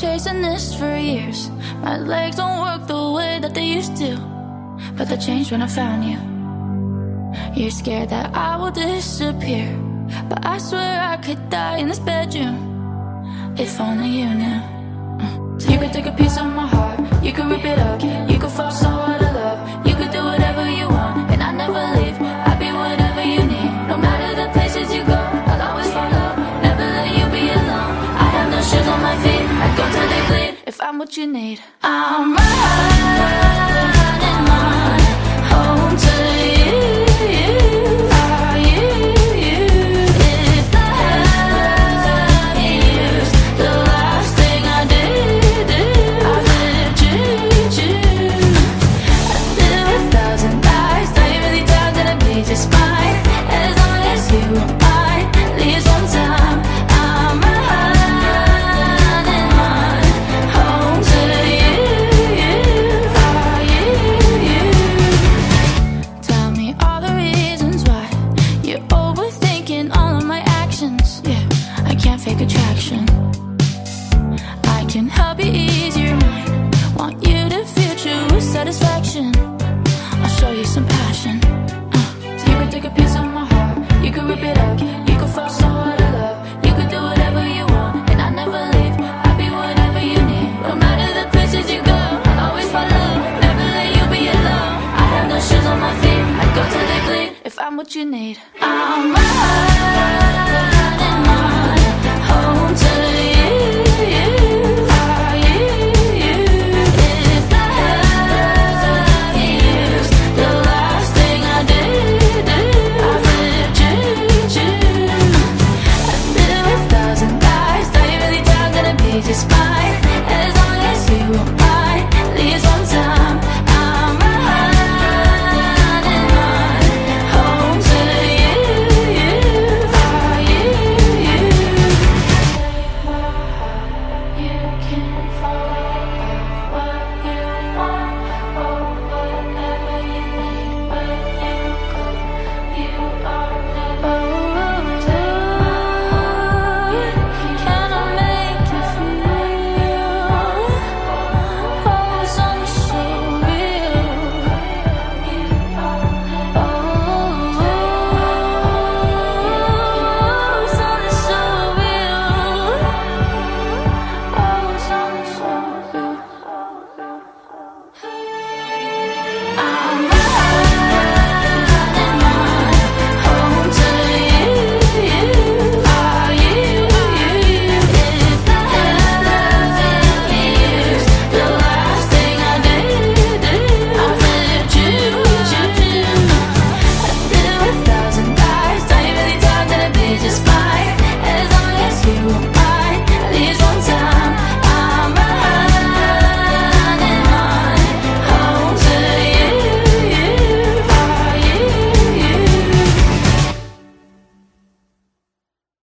chasing this for years. My legs don't work the way that they used to, but they changed when I found you. You're scared that I will disappear, but I swear I could die in this bedroom if only you knew. So you could take a piece of my heart. I'm what you need. I'm right. What you need. I'm right.